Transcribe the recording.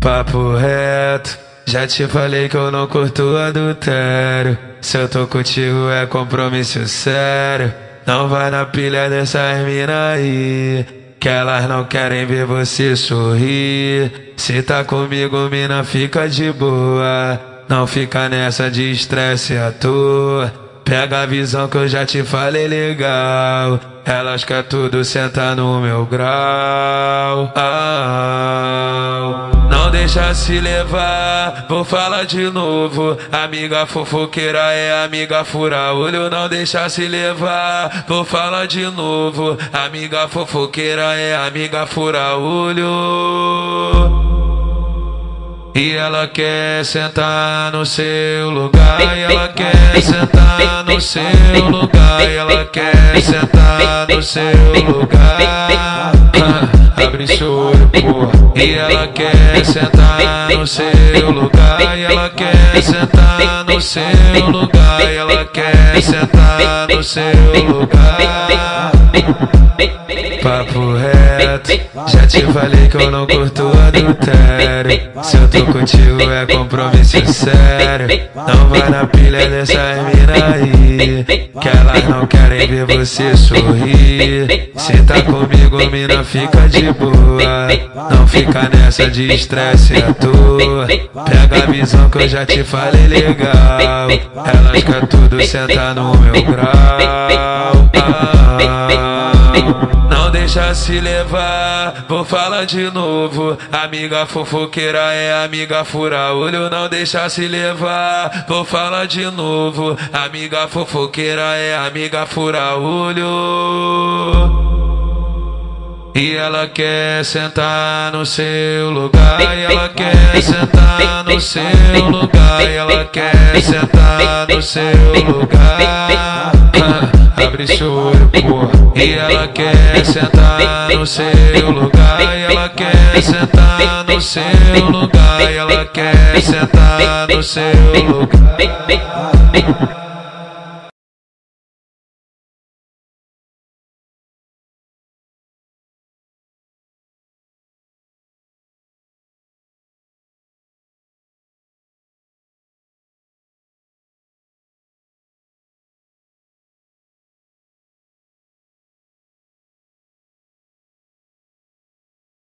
Papo reto, já te falei que eu não curto adultério. Se eu tô contigo é compromisso sério. Não vai na pilha dessas mina aí, que elas não querem ver você sorrir. Se tá comigo, mina, fica de boa. Não fica nessa de estresse à toa. Pega a visão que eu já te falei legal. Elas quer tudo sentar no meu grau. Ah, não deixa se levar, vou falar de novo. Amiga fofoqueira é amiga fura olho. Não deixa se levar, vou falar de novo. Amiga fofoqueira é amiga fura olho. E ela quer sentar no seu lugar, e ela quer sentar no seu lugar, e ela quer sentar no seu lugar. Abre seu olho, porra. E ela quer sentar no seu lugar, e ela quer sentar no seu lugar, e ela quer sentar no seu lugar. Papo reto, já te falei que eu não curto adultério. Se eu tô contigo é compromisso sério. Não vai na pilha dessa mina aí, que elas não querem ver você sorrir. Se tá comigo, mina, fica de boa. Não fica nessa de estresse à toa. Pega a visão que eu já te falei legal. Elas quer tudo sentar no meu grau. Ah, não deixa se levar, vou falar de novo. Amiga fofoqueira é amiga fura olho. Não deixa se levar, vou falar de novo. Amiga fofoqueira é amiga fura olho. E ela quer sentar no seu lugar, e ela quer sentar no seu lugar, e ela quer sentar no seu lugar. Abre seu porra. E ela quer sentar no seu lugar, e ela quer sentar no seu lugar, e ela quer sentar no seu lugar.